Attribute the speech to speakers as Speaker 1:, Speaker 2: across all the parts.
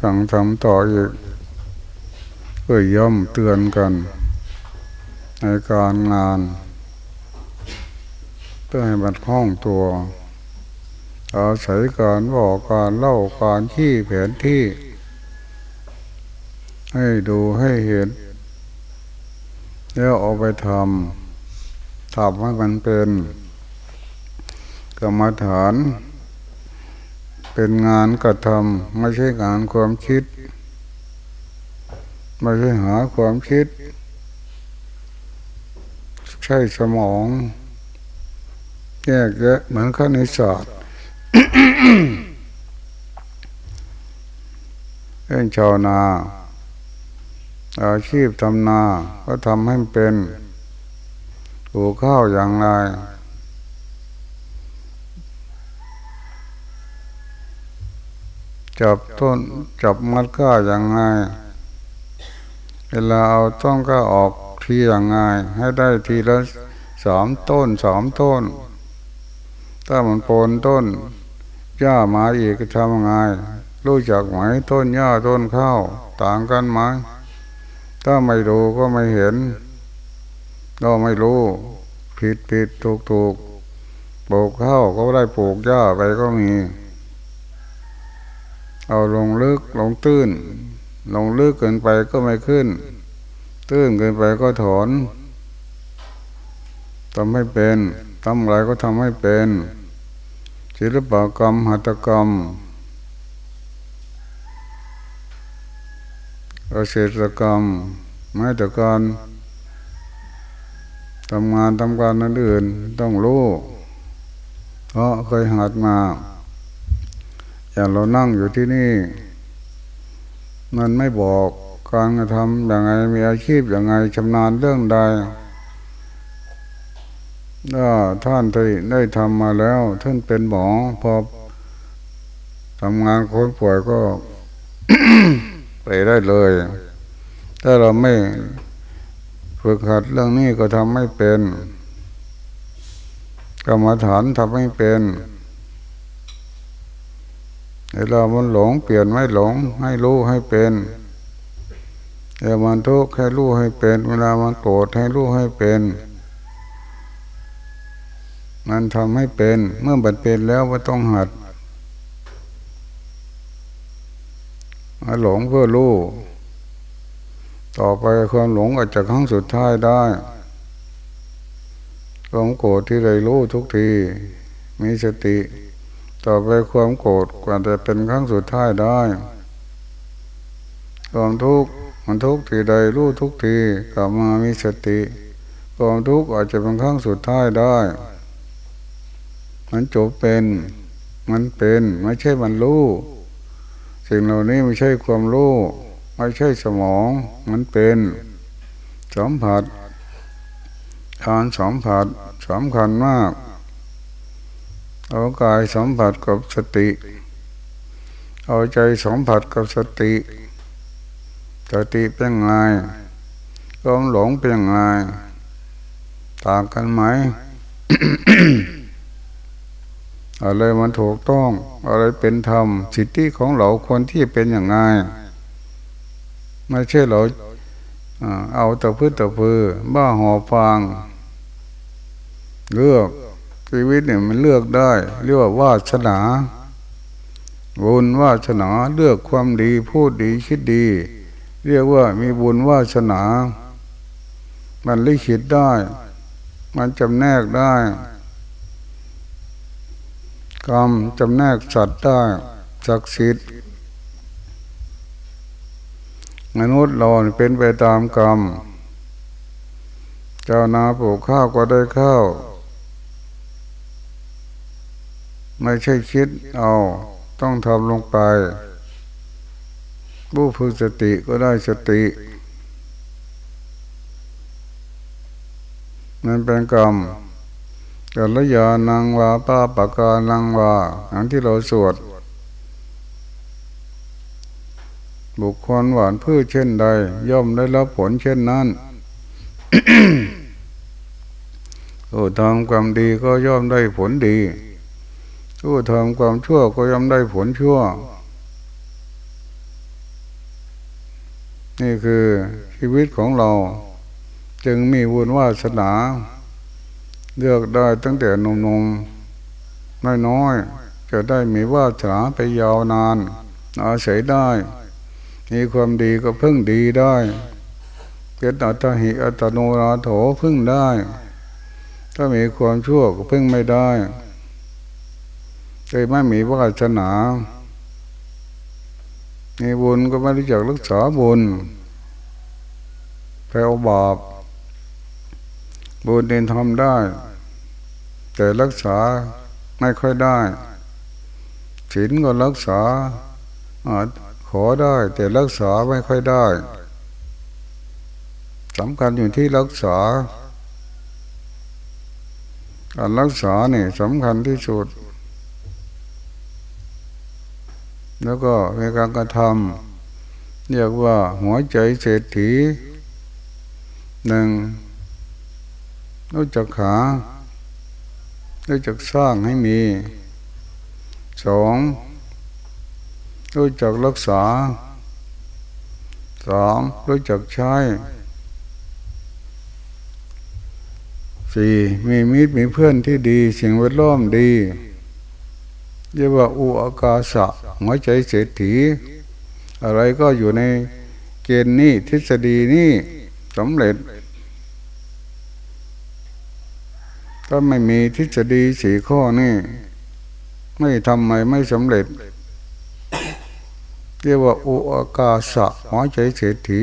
Speaker 1: สั่งทำต่ออีกเพื่อย่อมเตือนกัน ในการงาน เพื่อให้มันคล่องตัวอาศัยการบอกการเล่าการที่แผนที่ ให้ดูให้เห็น แล้วเอาไปทำทำให้มันเป็นกรรมฐาน เป็นงานกระทำไม่ใช่งานความคิด ไม่ใช่หาความคิด ใช่สมอง แยกแยะเหมือนคณิตศาสตร์เรื่องชาวนาอาชีพทำนา ก็ทำให้เป็นปลูกข้าวอย่างไร จับต้นจับมัดก้าอย่างไงเวลาเอาต้องก็ออกทีอย่างไงให้ได้ทีละสามต้นสามต้น ถ้ามันโปนต้นหญ้ามาอีกทำไงรู้จักไหมต้นหญ้าต้นข้าวต่างกันไหมถ้าไม่ดูก็ไม่เห็นก็ไม่รู้ ผิดผิดถูกถูกปลูกข้าวก็ได้ปลูกหญ้าไปก็มี เอาลงลึกลงตื้น ลงลึกเกินไปก็ไม่ขึ้น ตื้นเกินไปก็ถอนทำให้เป็นทำอะไรก็ทำให้เป็น ศิลปกรรมหัตถกรรมเกษตรกรรมแม้แต่การทำงานทำการนั้นอื่นต้องรู้เพราะเคยหัดมา อย่างเรานั่งอยู่ที่นี่ มันไม่บอกการกระทำอย่างไงมีอาชีพอย่างไงชำนาญเรื่องใดถ้าท่านได้ได้ทำมาแล้ว ท่านเป็นหมอพอทำงานคนป่วยก็ไปได้เลย ถ้าเราไม่ฝึกหัดเรื่องนี้ก็ทำไม่เป็น กรรมฐานทำไม่เป็น เวลามันหลงเปลี่ยนไม่หลง ให้รู้ให้เป็นเวลามันทุกข์ให้รู้ให้เป็น เวลามันโกรธให้รู้ให้เป็น มันทำให้เป็น เมื่อบัดเป็นแล้วว่าต้องหัดหลงเพื่อรู้ต่อไปความหลงอาจจะครั้งสุดท้ายได้ความโกรธที่ได้รู้ทุกที มีสติ ต่อไปความโกรธกว่าจะเป็นครั้งสุดท้ายได้ความทุกข์มันทุกข์ทีใดรู้ทุกทีกลับมามีสติความทุกข์อาจจะเป็นครั้งสุดท้ายได้ มันจบเป็น มันเป็นไม่ใช่มันรู้ สิ่งเหล่านี้ไม่ใช่ความรู้ไม่ใช่สมอง มันเป็นสัมผัสการสัมผัสสำคัญมาก เอากายสัมผัสกับสติ เอาใจสัมผัสกับสติ สติเป็นไงความหลงเป็นไงต่างกันไหม อะไรมันถูกต้อง อะไรเป็นธรรม สิทธิของเราคนที่เป็นอย่างไงไม่ใช่เราเอาตะพื้นตะพือบ้าหอฟาง เลือก ชีวิตเนี่ยมันเลือกได้ เรียกว่าวาสนาบุญวาสนาเลือกความดีพูดดีคิดดี เรียกว่ามีบุญวาสนา มันลิขิตได้ มันจำแนกได้กรรมจำแนกสัตว์ได้ศักดิ์สิทธิ์มนุษย์เราเป็นไปตามกรรม เจ้านาปลูกข้าวก็ได้ข้าว ไม่ใช่คิดเอาต้องทำลงไป ผู้ฝึกสติก็ได้สติ มันเป็นกรรมกัลยานังวาป้าปากานังวาอันที่เราสวด บุคคลหวานพืชเช่นใด ย่อมได้รับผลเช่นนั้นผู้ทำความดีก็ย่อมได้ผลดี ผู้ทำความชั่วก็ย่อมได้ผลชั่ว นี่คือชีวิตของเรา จึงมีบุญวาสนา เลือกได้ตั้งแต่นมนน้อยๆจะได้มีวาสนาไปยาวนานอาศัยได้ มีความดีก็พึ่งดีได้เป็นอัตหิอัตโนนาโถพึ่งได้ ถ้ามีความชั่วก็พึ่งไม่ได้ เลยไม่มีวาสนามีบุญก็ไม่รู้จักรักษาบุญไปเอาบาปบุญเดินทำได้ แต่รักษาไม่ค่อยได้ศีลก็รักษาขอได้ แต่รักษาไม่ค่อยได้สำคัญอยู่ที่รักษาการรักษาเนี่ยสำคัญที่สุด แล้วก็ในการกระทำเรียกว่าหัวใจเศรษฐีหนึ่งรู้จักขารู้จักสร้างให้มีสองรู้จักรักษาสามรู้จักใช้สี่มีมิตรมีเพื่อนที่ดี สิ่งแวดล้อมดี เรียกว่าอุอากาสะ หัวใจเศรษฐี อะไรก็อยู่ในเกณฑ์นี้ทฤษฎีนี้สำเร็จ ถ้าไม่มีทฤษฎีสี่ข้อนี่ไม่ทำไมไม่สำเร็จ เรียกว่าอุอกาสะหัวใจเศรษฐี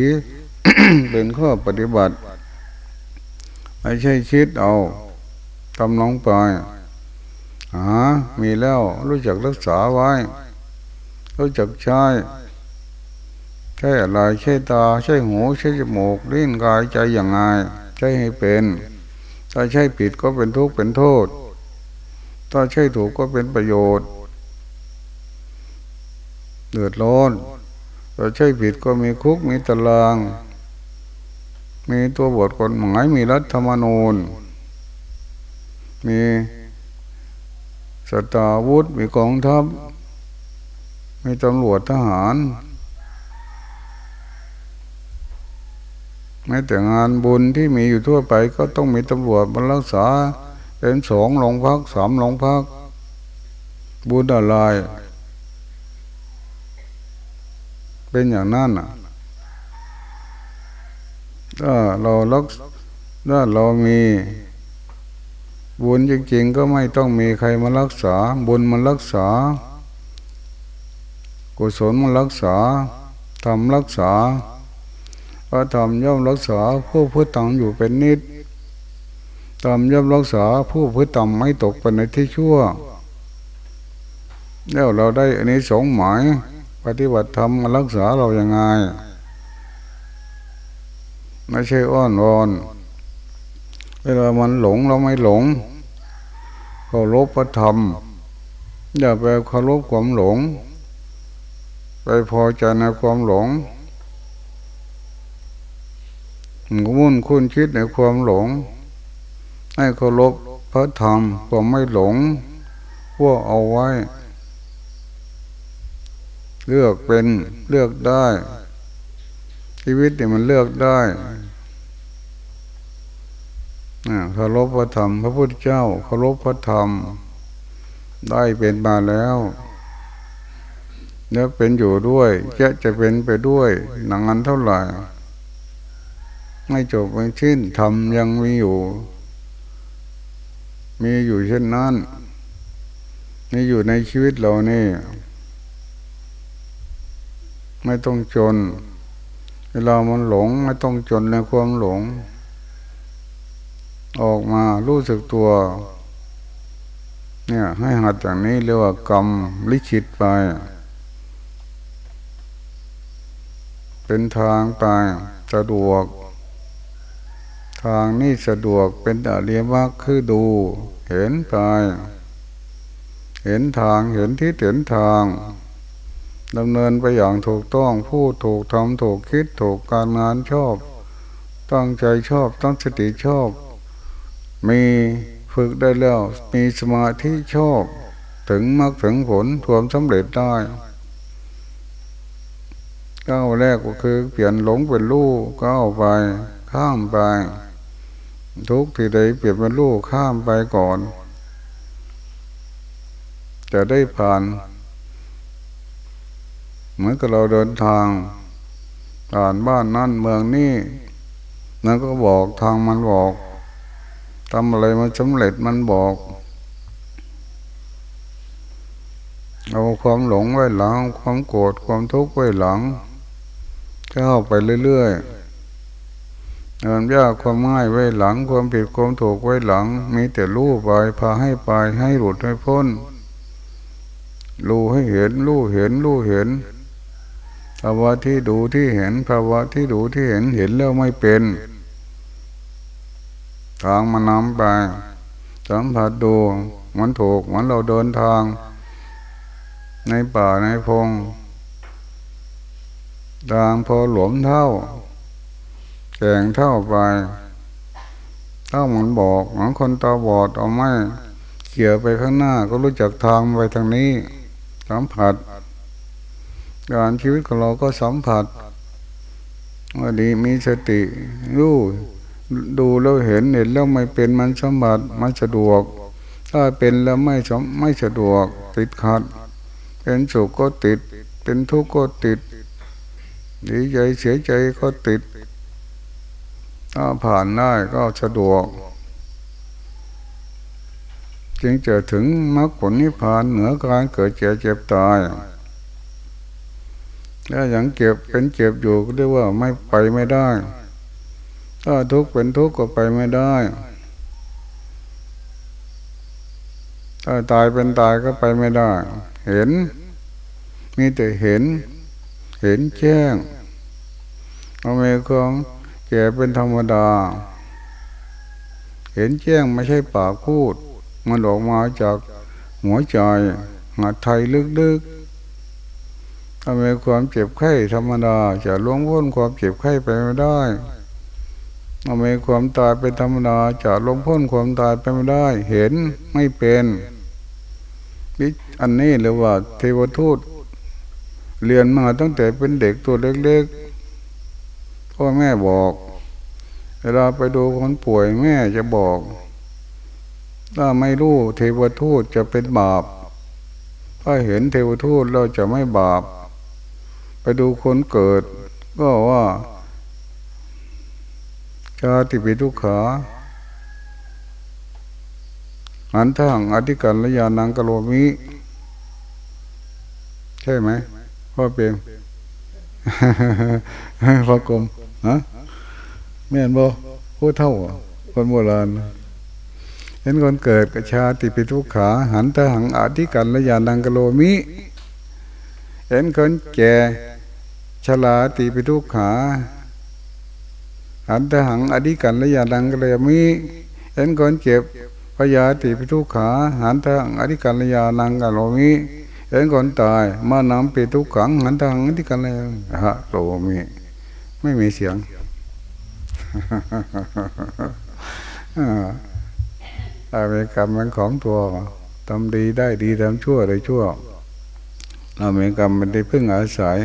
Speaker 1: เป็นข้อปฏิบัติไม่ใช่คิดเอาทำลงไปหามีแล้วรู้จักรักษาไว้ รู้จักใช้ใช่อะไรใช่ตาใช่หูใช่จมูกลิ้นกายใจอย่างไงใช่ให้เป็น ถ้าใช่ผิดก็เป็นทุกข์เป็นโทษ ถ้าใช่ถูกก็เป็นประโยชน์เดือดร้อนถ้าใช่ผิดก็มีคุกมีตาราง มีตัวบทกฎหมายมีรัฐธรรมนูญ มีสตาวุธมีกองทัพ มีตำรวจทหารแม้แต่งานบุญที่มีอยู่ทั่วไปก็ต้องมีตำรวจมารักษาเป็นสองหลงพักสามหลงพัก บุญอะไรเป็นอย่างนั้นอะถ้าเราลักถ้าเรามีบุญจริงๆ ก็ไม่ต้องมีใครมารักษา บุญมันรักษา กุศลมันรักษาทำรักษาพระธรรมย่อมรักษาผู้พุทธังอยู่เป็นนิดธรรมย่อมรักษาผู้พุทธังไม่ตกไปในที่ชั่ว แล้วเราได้อันนี้สงหมายปฏิบัติธรรมมารักษาเราอย่างไงไม่ใช่อ้อนวอนเวลามันหลงเราไม่หลงเคารพพระธรรมอย่าไปเคารพความหลง พอใจในความหลงมุ่นคุ้นคิดในความหลง ให้เคารพพระธรรมความไม่หลงพวกเอาไว้ เลือกเป็นเลือกได้ ชีวิตเนี่ยมันเลือกได้เคารพพระธรรม พระพุทธเจ้าเคารพพระธรรม ได้เป็นมาแล้ว แล้วเป็นอยู่ด้วยจะจะเป็นไปด้วยหนังอันเท่าไหร่ ไม่จบไม่ชิ้นทำยังมีอยู่ มีอยู่เช่นนั้นมีอยู่ในชีวิตเรานี่ ไม่ต้องจน เวลามันหลง ไม่ต้องจนในความหลง ออกมารู้สึกตัว เนี่ย ให้หัดอย่างนี้เรียกว่ากรรมลิขิตไป เป็นทางไปสะดวก ทางนี้สะดวกเป็นอริยมรรคคือดู เห็นไปเห็นทางเห็นที่เห็นทางดำเนินไปอย่างถูกต้องพูดถูกทำถูกคิดถูกการงานชอบ ตั้งใจชอบตั้งสติชอบ มีฝึกได้แล้วมีสมาธิชอบ ถึงมรรคถึงผลทวมสำเร็จได้ ก้าวแรกก็คือ เปลี่ยนหลงเป็นรู้ก้าวไป ข้ามไป ทุกที่ใดเปลี่ยนเป็นรู้ข้ามไปก่อน จะได้ผ่าน เหมือนกับเราเดินทางผ่านบ้านนั่นเมืองนี่นั่นก็บอกทางมันบอกทำอะไรมันสำเร็จมันบอกเอาความหลงไว้หลัง ความโกรธความทุกข์ไว้หลัง ก้าวไปเรื่อยๆความยากความง่ายไว้หลัง ความผิดความถูกไว้หลัง มีแต่รู้ไปพาให้ไปให้หลุดให้พ้น รู้ให้เห็น รู้เห็น รู้เห็นภาวะที่ดูที่เห็นภาวะที่ดูที่เห็นเห็นแล้วไม่เป็น ทางมันนำไปสัมผัสดูมันถูกมันเราเดินทาง ในป่าในพง ดางพอหลวมเท่าแข่งเท่าไปเท่ามันบอกเหมือนคนตาบอดเอาไม่เขี่ยไปข้างหน้าก็รู้จักทางไปทางนี้ สัมผัส การชีวิตของเราก็สัมผัสว่าดีมีสติรู้ดูแล้วเห็นเห็นแล้วไม่เป็นมันสมผัสมันสะดวก ถ้าเป็นแล้วไม่สมไม่สะดวกติดขัด เป็นสุขก็ติด เป็นทุกข์ก็ติด ดีใจเสียใจก็ติด ถ้าผ่านได้ก็สะดวก จึงจะถึงมรรคผลนิพพานเหนือการเกิดเจ็บเจ็บตายถ้าย่างเก็บเป็นเจ็บอยู่ก็เรียกว่าไม่ไปไม่ได้ ถ้าทุกข์เป็นทุกข์ก็ไปไม่ได้ ถ้าตายเป็นตายก็ไปไม่ได้ เห็น มีแต่เห็น เห็นแจ้งเอาเมของแก่เป็นธรรมดา เห็นแจ้งไม่ใช่ปากพูด มันออกมาจากหัวใจหัดไทยลึกๆถ้ามีความเจ็บไข้ธรรมดา จะล่วงพ้นความเจ็บไข้ไปไม่ได้ถ้ามีความตายเป็นธรรมดา จะล่วงพ้นความตายไปไม่ได้ เห็นไม่เป็นอันนี้เรียกว่า เทวทูต เรียนมาตั้งแต่เป็นเด็กตัวเล็กๆพ่อแม่บอก เวลาไปดูคนป่วยแม่จะบอก ถ้าไม่รู้เทวทูตจะเป็นบาป ถ้าเห็นเทวทูตเราจะไม่บาป ไปดูคนเกิด ก็ว่าชาติปิทุกขาอันทั้งอธิการละยานังกโลมิ ใช่ไหม พ่อเปรมพ่อกลมฮะแม่นบ่พูดเท่า คนโบราณเห็นคนเกิดกระชาติปิทุกขา หันตหังอธิกันละยานังกโลมิ เห็นคนแก่ชลาติปิทุกขาหันตหังอธิกันละยานังกโลมิเห็นคนเจ็บพยาติปิทุกขา หันตหังอธิกันละยานังกโลมิ เห็นคนตายมานำไปทุกขังหันทางที่กันเลยฮะโตมีไม่มีเสียงอะไรกรรมเป็นของตัวทำดีได้ดีทำชั่วได้ชั่วเรามีกรรมเป็นที่พึ่งอาศัย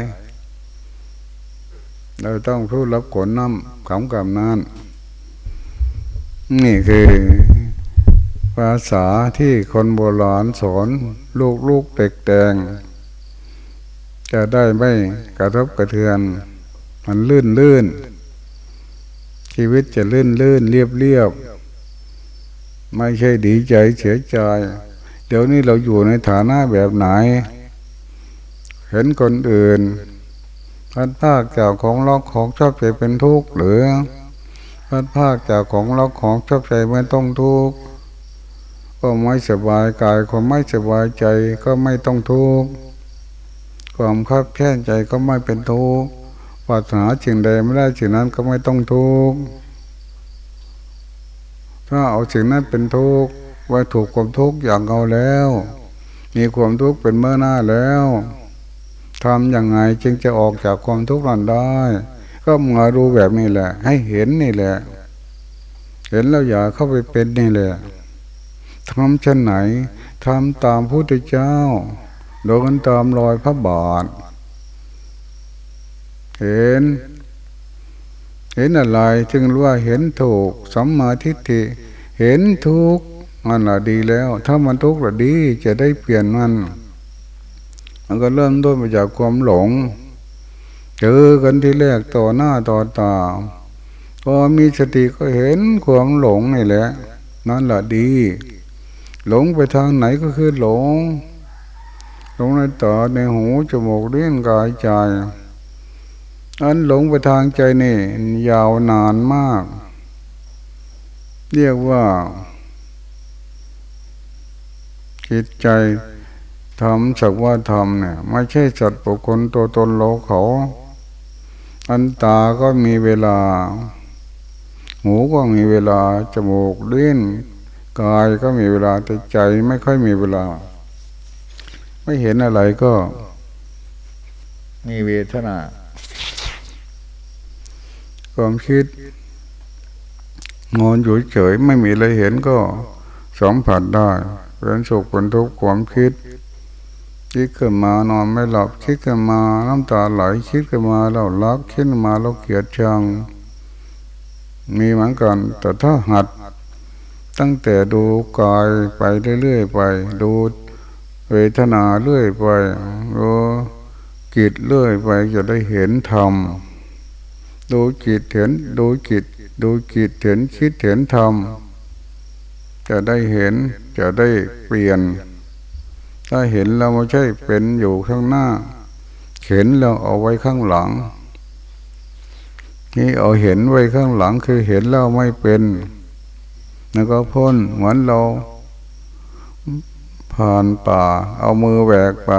Speaker 1: เราต้องพูดรับผลน้ำของกรรมนั้น นี่คือ ภาษาที่คนโบราณสอนลูกลูกเด็กแดง จะได้ไม่กระทบกระเทือน มันลื่นลื่น ชีวิตจะลื่นลื่นเรียบเรียบ ไม่ใช่ดีใจเสียใจ เดี๋ยวนี้เราอยู่ในฐานะแบบไหน เห็นคนอื่นพัดภาคจากของล็อกของชอบใจเป็นทุกข์หรือพัดภาคจากของล็อกของชอบใจไม่ต้องทุกข์ ก็ไม่สบายกายความไม่สบายใจก็ไม่ต้องทุกข์ความคับแค้นใจก็ไม่เป็นทุกข์ปรารถนาสิ่งใดไม่ได้สิ่งนั้นก็ไม่ต้องทุกข์ถ้าเอาสิ่งนั้นเป็นทุกข์ไว้ถูกความทุกข์อย่างเอาแล้ว มีความทุกข์เป็นเมื่อหน้าแล้วทำอย่างไงจึงจะออกจากความทุกข์นั้นได้ ก็มาดูแบบนี้แหละ ให้เห็นนี่แหละ เห็นแล้วอย่าเข้าไปเป็นนี่แหละ ทำเช่นไหนทำตามพระพุทธเจ้า โดยกันตามรอยพระบาท เห็น เห็นอะไรจึงรู้ว่าเห็นถูกสัมมาทิฏฐิเห็นทุกมันละดีแล้ว ถ้ามันทุกข์ละดีจะได้เปลี่ยนมัน มันก็เริ่มต้นมาจากความหลง เจอกันที่แรกต่อหน้าต่อตาพอมีสติก็เห็นความหลงนี่แหละ นั่นแหละดี หลงไปทางไหนก็คือหลง หลงในตาในหูจมูกเลี้ยงกายใจอันหลงไปทางใจนี่ยาวนานมาก เรียกว่าจิตใจทำสักว่าทำเนี่ยไม่ใช่จัดปุคคลตัวตนเราเขา อันตาก็มีเวลา หูก็มีเวลา จมูกเลี้ยน กายก็มีเวลาแต่ใจไม่ค่อยมีเวลา ไม่เห็นอะไรก็ มีเวทนา ความคิดนอนอยู่เฉยไม่มีอะไรเห็นก็สัมผัสได้เป็นสุขเป็นทุกข์ความคิด คิดขึ้นมานอนไม่หลับคิดขึ้นมาน้ำตาไหลคิดขึ้นมาเรารักคิดมาเราเกลียดชัง มีเหมือนกัน แต่ถ้าหัด ตั้งแต่ดูกายไปเรื่อยๆไป ดูเวทนาเรื่อยไปดูจิตเรื่อยไปจะได้เห็นธรรมดูจิตเห็นดูจิตดูจิตเห็นคิดเห็นธรรมจะได้เห็นจะได้เปลี่ยน ถ้าเห็นเราไม่ใช่เป็นอยู่ข้างหน้า เห็นเราเอาไว้ข้างหลัง นี่เอาเห็นไว้ข้างหลังคือเห็นเราไม่เป็น แล้วก็พ้นเหมือนเราผ่านป่า เอามือแหวกไป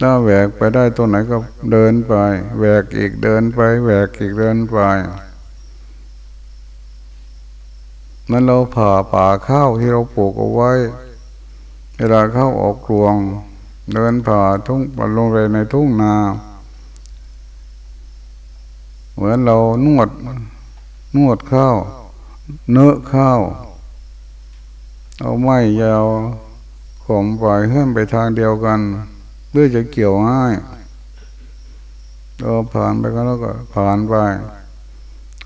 Speaker 1: ถ้าแหวกไปได้ตัวไหนก็เดินไปแหวกอีกเดินไปแหวกอีกเดินไปมันเราผ่าป่าข้าวที่เราปลูกเอาไว้ เวลาเข้าออกรวง เดินผ่าทุ่งปลงไปในทุ่งนา เหมือนเรานวดนวดข้าว เนื้อข้าว เอาไม้ยาวข่มปล่อยเฮื่อนไปทางเดียวกันเพื่อจะเกี่ยวง่ายเราผ่านไปก็แล้วก็ผ่านไป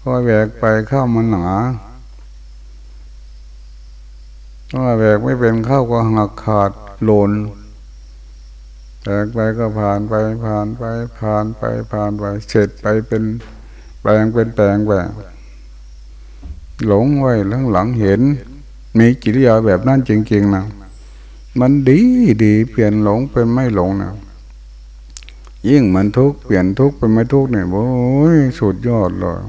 Speaker 1: ค่อยแบกไปข้าวมันหนาถ้าแบกไม่เป็นข้าวก็หักขาดหล่นแบกไปก็ผ่านไปผ่านไปผ่านไปผ่านไปเสร็จไปเป็นแปลงเป็นแปลงไป หลงไว้หลังหลังเห็น มีกิริยาแบบนั้นจริงๆนะมันดีดีเปลี่ยนหลงเป็นไม่หลงนะยิ่งมันทุกข์เปลี่ยนทุกข์เป็นไม่ทุกข์เนี่ยโอ้ยสุดยอดเลย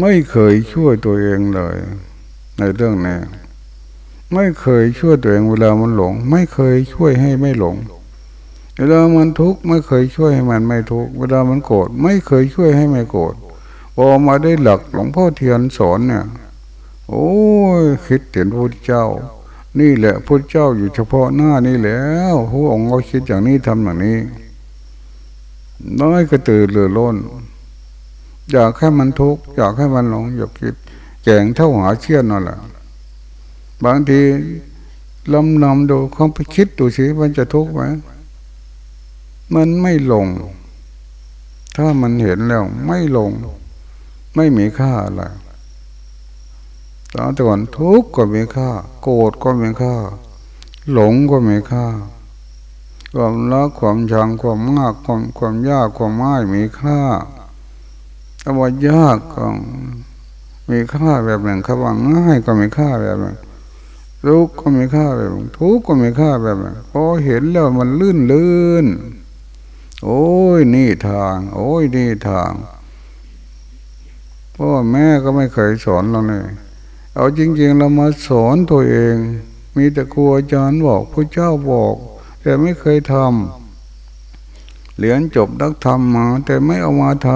Speaker 1: ไม่เคยช่วยตัวเองเลย ในเรื่องนี้ไม่เคยช่วยตัวเองเวลามันหลง ไม่เคยช่วยให้ไม่หลง เวลามันทุกข์ไม่เคยช่วยให้มันไม่ทุกข์เวลามันโกรธไม่เคยช่วยให้ไม่โกรธ พอมาได้หลักหลวงพ่อเทียนสอนเนี่ยโอ้ยคิดเห็นพระเจ้า นี่แหละพระเจ้าอยู่เฉพาะหน้านี่แล้วพระองค์เขาคิดอย่างนี้ทำอย่างนี้ น้อยก็ตื่นเรือล้นอยากให้มันทุกข์อยากให้มันหลงอยากคิดแกงเท่าหาเชี่ยนนั่นแหละบางทีลำนำดูความไปคิดดูสิมันจะทุกข์ไหมมันไม่ลง ถ้ามันเห็นแล้วไม่ลง ไม่มีค่าอะไรตอนก่อนทุกข์ก็มีค่า โกรธก็มีค่า หลงก็มีค่า ความรักความชังความมากความความยากความง่ายมีค่าถ้าว่ายากก็มีค่าแบบหนึ่งคำว่าง่ายก็มีค่าแบบหนึ่งทุกข์ก็มีค่าแบบหนึ่งทุกข์ก็มีค่าแบบหนึ่งพอเห็นแล้วมันลื่นลื่นโอ้ยนี่ทาง โอ้ยนี่ทาง พ่อแม่ก็ไม่เคยสอนเราเลยเอาจริง ๆ เรามาสอนตัวเอง มีแต่ครูอาจารย์บอกพระเจ้าบอก แต่ไม่เคยทำเหรียนจบนักธรรมมา แต่ไม่เอามาท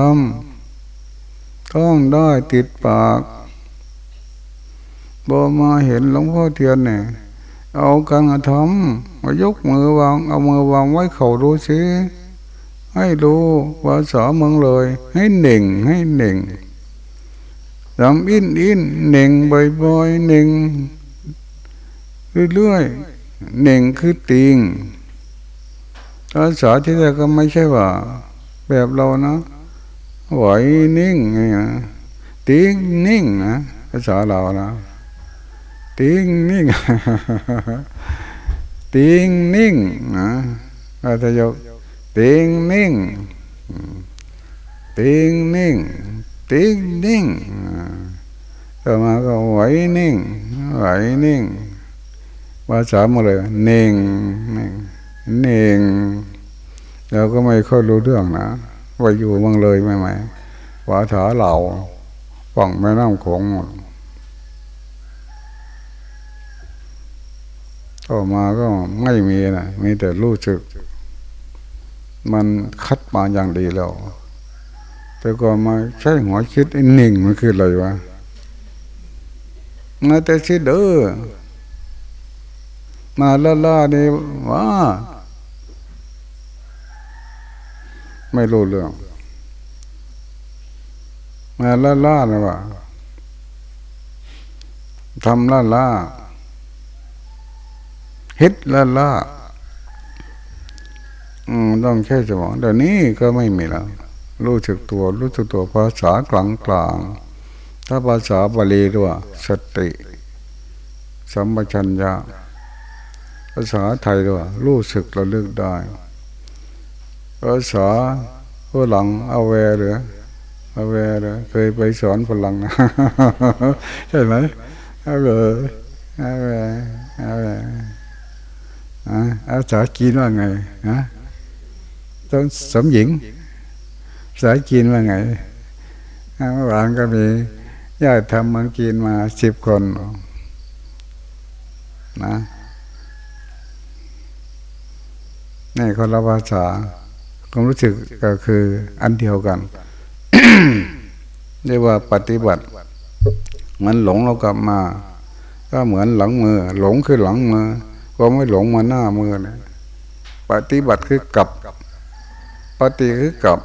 Speaker 1: ำต้องได้ติดปากบอมาเห็นหลวงพ่อเทียนเนี่ยเอาการกระทำมายกมือวาง เอามือวางไว้เข่าดูสิให้รู้ภาษาเมืองเลย ให้หนึ่งให้หนึ่ง ทำอินอินหนึ่งบ่อยๆหนึ่งเรื่อยๆหนึ่งคือติงภาษาที่แรกก็ไม่ใช่ว่า แบบเรานะไหวนิ่งนี่นะติ้งนิ่งนะภาษาเรานะติงนิ่งติงนิ่งนะอาจจะยกติงนิ่งติงนิ่ง ติ้งนิ่งต่อมาก็ไหวนิ่งไหวนิ่งภาษามาเลยเน่งน่งเน่งเราก็ไม่ค่อยรู้เรื่องนะว่าอยู่บางเลยไหมไหมภาษาเหล่าฝั่งแม่น้ำโขงต่อมาก็ไม่มีนะมีแต่รู้สึก มันคัดมาอย่างดีแล้ว แต่ก่อนมาใช้หัวคิดอินหนึ่งมันคืออะไรวะมาแต่ชิดเออมาล่าล่านี่ว่าไม่รู้เรื่อง มาล่าล่านะว่าทำล่าล่าฮิตล่าล่าอืมต้องแค่สมองเดี๋ยวนี้ก็ไม่มีแล้ว รู้สึกตัว รู้สึกตัวภาษากลางกลางถ้าภาษาบาลีด้วยสติ สัมปชัญญะภาษาไทยด้วยรู้สึกระลึกได้ภาษาฝรั่งเอาแวหรือเอาแวหรือเคยไปสอนฝรั่งใช่ไหมเอาแวเอาแวเอาแวอ่าภาษาจีนว่าไงนะต้องสมหญิง ภาษาจีนว่าไงเมื่อวานก็มีญาติทำมังกีนมาสิบคนนะนี่คนละภาษาความรู้สึกก็คืออันเดียวกันเรียกว่าปฏิบัติ มันหลงเรากลับมา ก็เหมือนหลังมือ หลงคือหลังมือก็ไม่หลงมาหน้ามือนะปฏิบัติคือกลับ ปฏิคือกลับ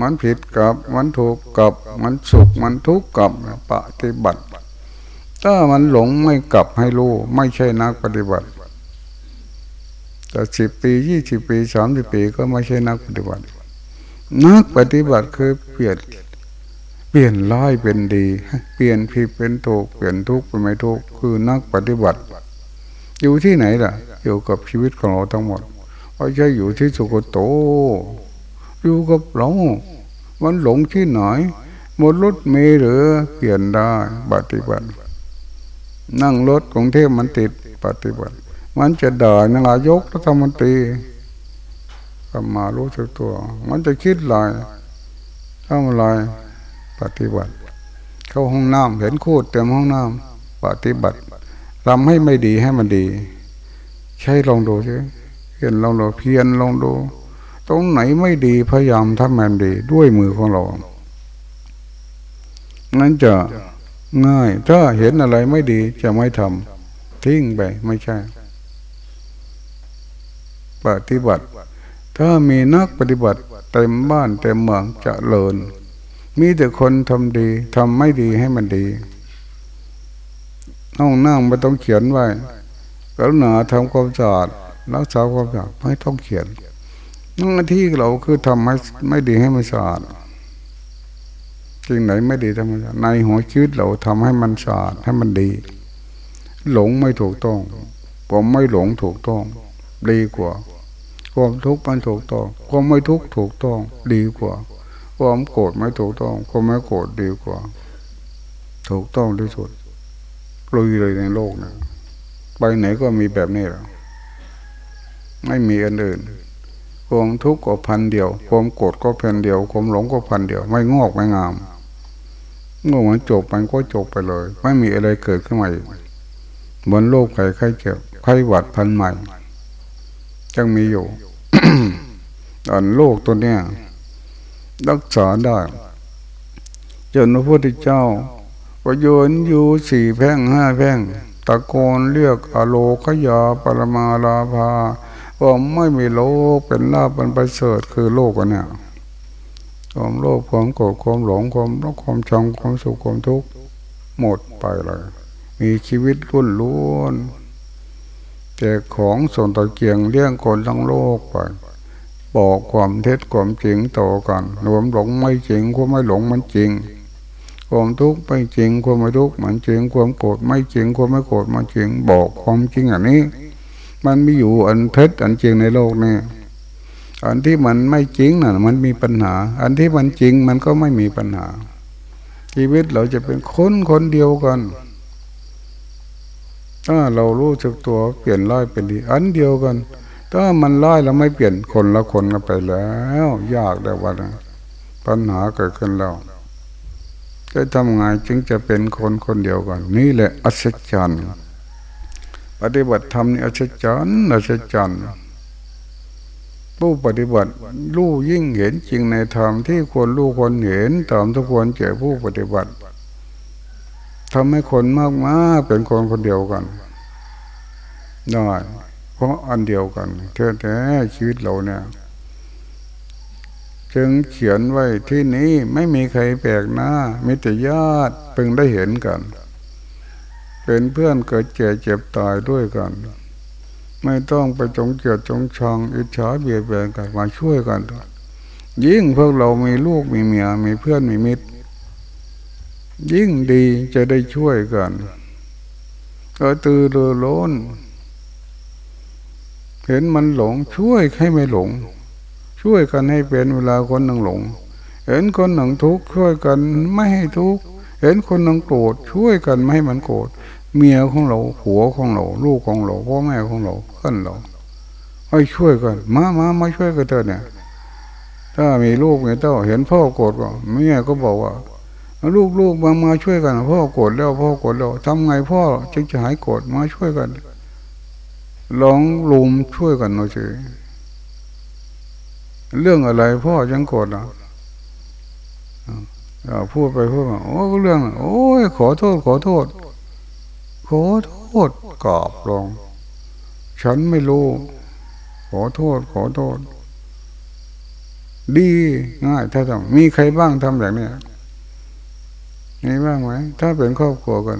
Speaker 1: มันผิดกับมันถูกกับมันสุขมันทุกข์กับปฏิบัติ ถ้ามันหลงไม่กลับให้รู้ไม่ใช่นักปฏิบัติ แต่สิบปียี่สิบปีสามสิบปีก็ไม่ใช่นักปฏิบัติ นักปฏิบัติคือเปลี่ยนเปลี่ยนร้ายเป็นดี เปลี่ยนผิดเป็นถูกเปลี่ยนทุกข์เป็นไม่ทุกข์คือนักปฏิบัติ อยู่ที่ไหนล่ะอยู่กับชีวิตของเราทั้งหมดไม่ใช่อยู่ที่สุโกโต อยู่กับเรามันหลงที่ไหนหมดรถเมล์หรือเปลี่ยนได้ปฏิบัติ นั่งรถกรุงเทพมันติดปฏิบัติ มันจะด่านายกรัฐมนตรีก็มารู้สึกตัว มันจะคิดลายทำอะไรปฏิบัติ เข้าห้องน้ำเห็นคูดเต็มห้องน้ำปฏิบัติทำให้ไม่ดีให้มันดี ใช่ลองดูใช่เห็นลองดูเพียนลองดู ตรงไหนไม่ดีพยายามทำมันดีด้วยมือของเรา นั้นจะง่าย ถ้าเห็นอะไรไม่ดีจะไม่ทำทิ้งไปไม่ใช่ ปฏิบัติ ถ้ามีนักปฏิบัติเต็มบ้านเต็มเมืองจะเลินมีแต่คนทำดีทำไม่ดีให้มันดีห้องนั่งไม่ต้องเขียนไว้กรุณาทำความสะอาดรักษาความสะอาดไม่ต้องเขียน หน้าที่เราคือทำให้ไม่ดีให้มันสะอาดจริงไหนไม่ดีทำไมในหัวชีวิตเราทำให้มันสะอาดให้มันดี หลงไม่ถูกต้องผมไม่หลงถูกต้อง ดีกว่า ความทุกข์มันถูกต้อง ความไม่ทุกข์ถูกต้อง ดีกว่า ความโกรธไม่ถูกต้อง ความไม่โกรธดีกว่า ถูกต้องที่สุดลุยเลยในโลกนะไปไหนก็มีแบบนี้แหรอไม่มีอันอื่น ความทุกข์ก็พันเดียว ความโกรธก็พันเดียว ความหลงก็พันเดียว ไม่งอกไม่งามเมื่อมันจบมันก็จบไปเลย ไม่มีอะไรเกิดขึ้นมาอีกบนโลกไข้ไข้เจ็บไข้หวัดพันใหม่ยังมีอยู่ตอนโลกตัวเนี้ยรักษาได้จนพระพุทธเจ้าประโยนอยู่สี่แพ่งห้าแพ่งตะโกนเรียกอโลกยาปรมาลาภา ว่าไม่มีโลกเป็นลาบเป็นประเสริฐคือโลกเนี่ยความโลภความโกรธความหลงความรักความชังความสุขความทุกข์หมดไปเลย มีชีวิตรุ่นล้วนแจกของส่งตะเกียงเลี้ยงคนทั้งโลกไป บอกความเท็จความจริงต่อกันรวมหลงไม่จริงความไม่หลงมันจริง ความทุกข์ไม่จริงความไม่ทุกข์มันจริงความโกรธไม่จริงความไม่โกรธมันจริง บอกความจริงอันนี้ มันมีอยู่อันเท็จอันจริงในโลกนี้อันที่มันไม่จริงน่ะ มันมีปัญหา อันที่มันจริงมันก็ไม่มีปัญหา ชีวิตเราจะเป็นคนคนเดียวกันถ้าเรารู้จักตัวเปลี่ยนร้ายเป็นดี อันเดียวกัน ถ้ามันร้ายเราไม่เปลี่ยนคนละคนกันไปแล้ว ยากแต่ว่าปัญหาเกิดขึ้นแล้วจะทำไงจึงจะเป็นคนคนเดียวกัน นี่แหละอัศจรรย์ ปฏิบัติธรรมนี่อัศจรรย์อัศจรรย์ผู้ปฏิบัติรู้ยิ่งเห็นจริงในธรรมที่ควรรู้ควรเห็นตามทุกควรเจอผู้ปฏิบัติทำให้คนมากมาเป็นคนคนเดียวกันได้เพราะอันเดียวกันแท้แท้ชีวิตเราเนี่ย จึงเขียนไว้ที่นี้ไม่มีใครแปลกหน้ามีแต่ญาติเพิ่งได้เห็นกัน เป็นเพื่อนเกิดเจ็บเจ็บตายด้วยกัน ไม่ต้องไปจงเกียดจงชังอิจฉาเบียดเบียนกันมาช่วยกันยิ่งพวกเรามีลูกมีเมียมีเพื่อนมีมิตร ยิ่งดีจะได้ช่วยกันก็ตือเรือล้นเห็นมันหลงช่วยให้ไม่หลง ช่วยกันให้เป็นเวลาคนหนึ่งหลง เห็นคนหนึ่งทุกข์ช่วยกันไม่ให้ทุกข์เห็นคนหนึ่งโกรธช่วยกันไม่ให้มันโกรธ เมียของเราผัวของเรา ลูกของเราพ่อแม่ของเราเพื่อนเราให้ช่วยกันมามามาช่วยกันเถอะเนี่ย ถ้ามีลูกมีเต้าเห็นพ่อโกรธก็เมียก็บอกว่า ลูกลูกมามาช่วยกัน พ่อโกรธแล้วพ่อโกรธแล้วทำไงพ่อจึงจะหายโกรธมาช่วยกันลองลุมช่วยกันหน่อยสิเรื่องอะไรพ่อยังโกรธอะพูดไปพูดมาโอ้เรื่อง โอ้ยขอโทษขอโทษ ขอโทษกราบลง ฉันไม่รู้ ขอโทษ ขอโทษ ดีง่าย ถ้าทำมีใครบ้างทำแบบนี้มีบ้างไหมถ้าเป็นครอบครัวกัน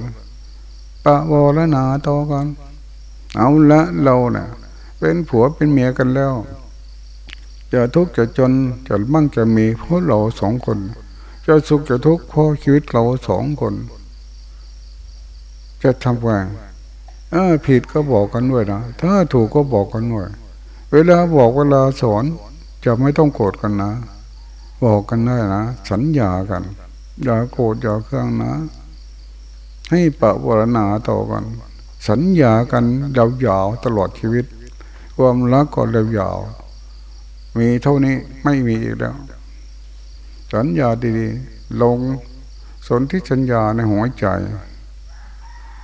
Speaker 1: ปะวอละนาต่อกันเอาละเราเนะ่ะ เป็นผัวเป็นเมียกันแล้วจะทุกข์จะจนจะมั่งจะมีเพราะเราสองคน จะสุขจะทุกข์เพราะชีวิตเราสองคน จะทำว่าเออผิดก็บอกกันด้วยนะถ้าถูกก็บอกกันด้วยเวลาบอกเวลาสอนจะไม่ต้องโกรธกันนะ บอกกันได้นะสัญญากัน อย่าโกรธอย่าเครื่องนะ ให้ปะวรณาต่อกัน สัญญากันยาวๆตลอดชีวิต ความรักก็ยาวๆมีเท่านี้ไม่มีอีกแล้ว สัญญาดีๆ ลงสนที่สัญญาในหัวใจ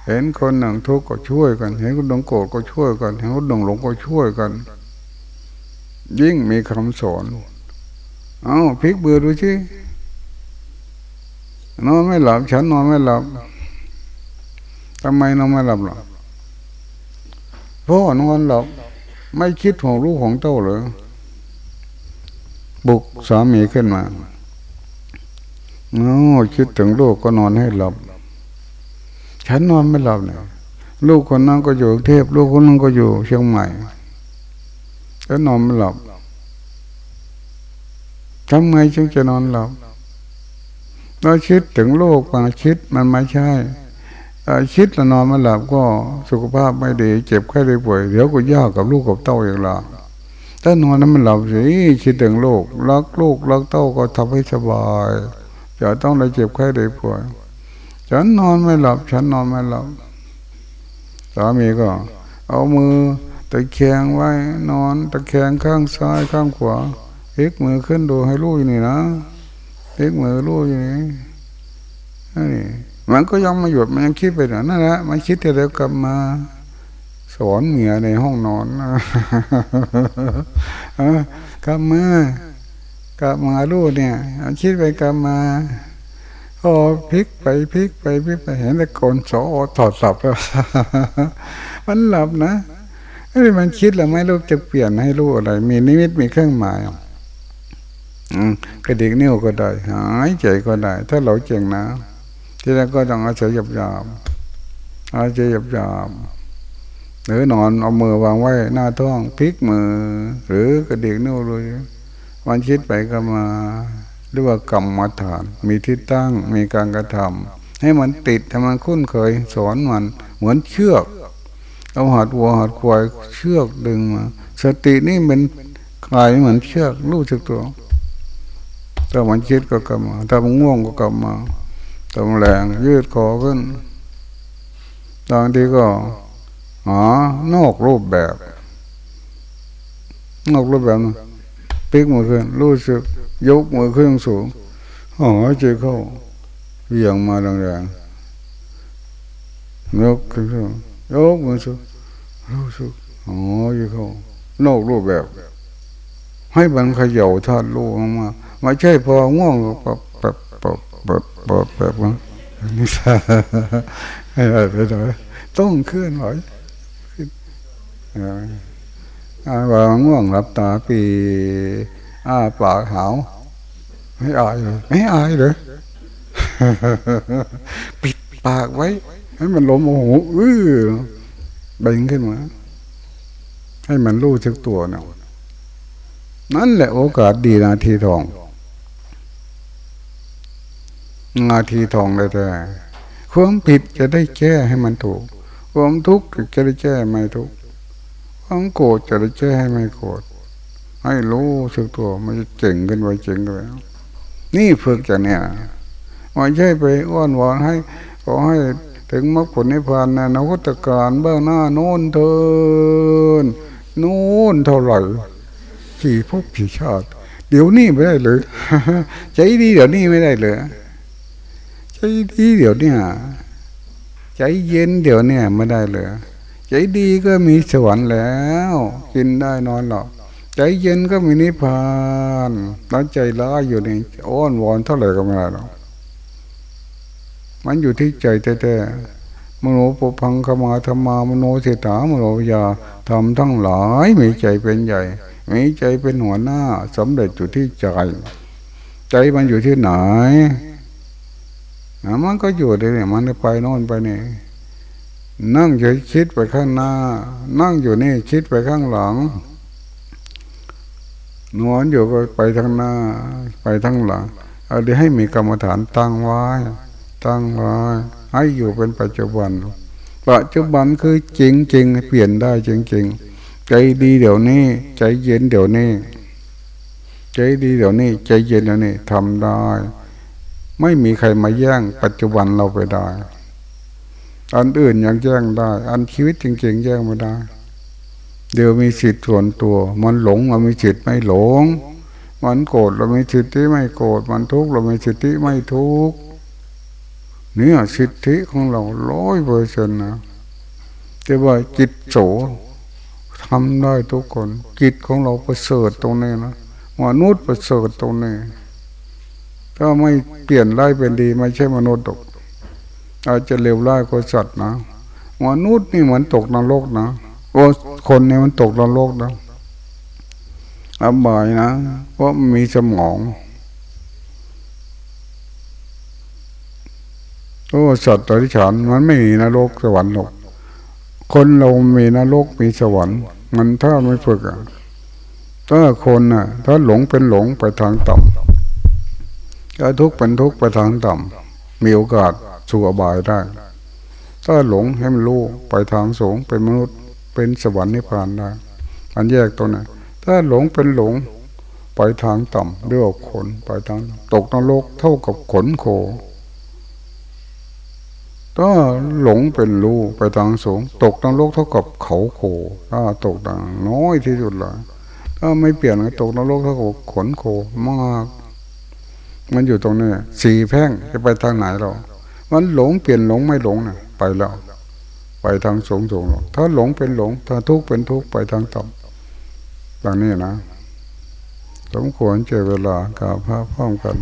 Speaker 1: เห็นคนหนึ่งทุกข์ก็ช่วยกัน เห็นคนหนึ่งโกรธก็ช่วยกัน เห็นคนหนึ่งหลงก็ช่วยกัน ยิ่งมีคำสอนเอาพลิกเบือดูชินอนไม่หลับ ฉันนอนไม่หลับทำไมนอนไม่หลับหรอพ่อนอนหลับไม่คิดของลูกของเต้าเลยบุกสามีขึ้นมาโอ้คิดถึงลูกก็นอนให้หลับ ฉันนอนไม่หลับเนี่ยลูกคนนั้นก็อยู่เทพ ลูกคนนั้นก็อยู่เชียงใหม่แล้วนอนไม่หลับทำไงจึงจะนอนหลับเราคิดถึงโลกมาคิดมันไม่ใช่คิดแล้วนอนไม่หลับก็สุขภาพไม่ดี เจ็บแค่ได้ป่วยเดี๋ยวก็ยากกับลูกกับเต้าอย่างละถ้านอนนั้นมันหลับสิคิดถึงโลกรักลูกรักเต้าก็ทำให้สบายจะต้องได้เจ็บแค่ได้ป่วย ฉันนอนไม่หลับ ฉันนอนไม่หลับสามีก็ เอามือตะแคงไว้ นอนตะแคงข้างซ้ายข้างขวาพลิกมือขึ้นดูให้รู้อยู่นี่นะพลิกมือรู้อยู่นี่นี่มันก็ยังมาหยุดมันยังคิดไปนั่นแหละมันคิดแต่เดี๋ยวกลับมา สอนเมียในห้องนอนกลับมากลับมาลูกเนี่ย คิดไปกลับมา พอพลิกไปพลิกไปพลิกไปเห็นแต่คนโสถอดสับแล้วมันหลับนะไอ้มันคิดแล้วไม่รู้จะเปลี่ยนให้รู้อะไร มีนิมิตมีเครื่องหมายกระดิกนิ้วก็ได้ หายใจก็ได้ ถ้าเราเจ๋งนะที่แรกก็ต้องอาศัยหยาบหยาบอาศัยหยาบหยาบหรือนอนเอามือวางไว้หน้าท้องพลิกมือ หรือกระดิกนิ้วเลยมันคิดไปก็มา เรียกว่ากรรมฐาน มีที่ตั้งมีการกระทำให้มันติดให้มันคุ้นเคยสอนมันเหมือนเชือก เอาหัดวัวหัดควายเชือกดึงมา สตินี่เป็นกลายเหมือนเชือกรู้สึกตัวถ้ามันคิดก็กลับมาถ้ามันง่วงก็กลับมาถ้ามันแรงยืดคอขึ้นบางทีก็หานอกรูปแบบ นอกรูปแบบนะ ปิกมือขึ้น รู้สึก ยกมือขึ้นสูงหายใจเข้าเวียงมาแรงๆยกขึ้นสูงยกมือสูงรู้สึกหายใจเข้านอกรูปแบบ ให้มันเขย่าธาตุรู้มาไม่ใช่พอง่วงก็แบบแบบแบบแบบแบบว่านี่ใช่ให้ไปหน่อยต้องเคลื่อนไหว วาง่วงหลับตาปีอ้าปากหาว ไม่อายเลยไม่อายเลยปิดปากไว้ ให้มันลมโอ้โหอื้อเบ่งขึ้นมา ให้มันรู้ทึกตัวเนาะนั่นแหละโอกาสดีนาทีทอง นาทีทองเลยแต่ความผิดจะได้แก้ให้มันถูก ความทุกข์จะได้แก้ไม่ทุกข์ ความโกรธจะได้แก้ให้ไม่โกรธให้รู้สึกตัวมันจะเจ๋งขึ้นไปเจ๋งขึ้นไปนี่ฝึกจากเนี่ยไม่ใช่ไปอ้อนวอนให้ขอให้ถึงมรรคผลนิพพานนะนวัตการเบื้องหน้าโน้นเทินโน้นเท่าไหร่กี่พบกี่ชาติ เดี๋ยวนี้ไม่ได้เลยใจดีเดี๋ยวนี้ไม่ได้เลยใจดีเดี๋ยวนี้ใจเย็นเดี๋ยวนี้ไม่ได้เลย ใจดีก็มีสวรรค์แล้ว กินได้นอนหลับใจเย็นก็มีนิพพานแล้วใจร้ายอยู่นี่อ้อนวอนเท่าไหร่ก็ไม่ได้หรอกมันอยู่ที่ใจแท้ๆมโนปุพังขมาธรรมามโนเสถามโนยาทำทั้งหลายมีใจเป็นใหญ่ มีใจเป็นหัวหน้าสำเร็จอยู่ที่ใจ ใจมันอยู่ที่ไหนมันก็อยู่ได้เนี่ยมันไปโน่นไปนี่ นั่งเฉยคิดไปข้างหน้า นั่งอยู่นี่คิดไปข้างหลังนอนอยู่ก็ไปทางหน้า ไปทางหลังเอาดีให้มีกรรมฐานตั้งไว้ ตั้งไว้ให้อยู่เป็นปัจจุบัน ปัจจุบันคือจริงจริงเปลี่ยนได้จริงจริงใจดีเดี๋ยวนี้ ใจเย็นเดี๋ยวนี้ ใจดีเดี๋ยวนี้ ใจเย็นเดี๋ยวนี้ทำได้ ไม่มีใครมาแย่งปัจจุบันเราไปได้ อันอื่นยังแย่งได้ อันชีวิตจริงๆแย่งไม่ได้ เดี๋ยวมีสิทธิ์ส่วนตัว มันหลงเรามีสิทธิ์ไม่หลง มันโกรธเรามีสิทธิ์ไม่โกรธ มันทุกข์เรามีสิทธิ์ไม่ทุกข์เนี่ยสิทธิของเราร้อยเปอร์เซ็นต์นะแต่ว่าจิตโสทำได้ทุกคน จิตของเราประเสริฐตรงนี้นะมนุษย์ประเสริฐตรงนี้ ถ้าไม่เปลี่ยนร้ายเป็นดี ไม่ใช่มนุษย์ตก อาจจะเลวร้ายกว่าสัตว์นะมนุษย์นี่เหมือนตกนรกนะโอ้คนนี่มันตกนรกนะอบายนะเพราะมีสมองโอ้สัตว์ตริฉานมันไม่มีนรกสวรรค์หรอกคนเรามีนรกมีสวรรค์ มันถ้าไม่ฝึกอะถ้าคนน่ะ ถ้าหลงเป็นหลงไปทางต่ำถ้าทุกข์เป็นทุกข์ไปทางต่ำมีโอกาส สู่อบายได้ ถ้าหลงให้มันรู้ไปทางสูงเป็นมนุษย์เป็นสวรรค์นิพพานได้อันแยกตรงนั้ถ้าหลงเป็นหลงไปทางต่ำเรียกขนไปทางตกนรกเท่ากับขนโคถ้าหลงเป็นรูไปทางสูง ตกนรกเท่ากับเขาโคถ้าตกดังน้อยที่สุดละถ้าไม่เปลี่ยนตกนรกเท่ากับขนโคมาก มันอยู่ตรงนี้สี่แพ่งจะไปทางไหนเรา มันหลงเปลี่ยนหลงไม่หลงนะไปแล้ว ไปทางสูงสูงถ้าหลงเป็นหลง ถ้าทุกข์เป็นทุกข์ไปทางต่ำอย่างนี้นะ สมควรเจอเวลากาพระพร้อมกัน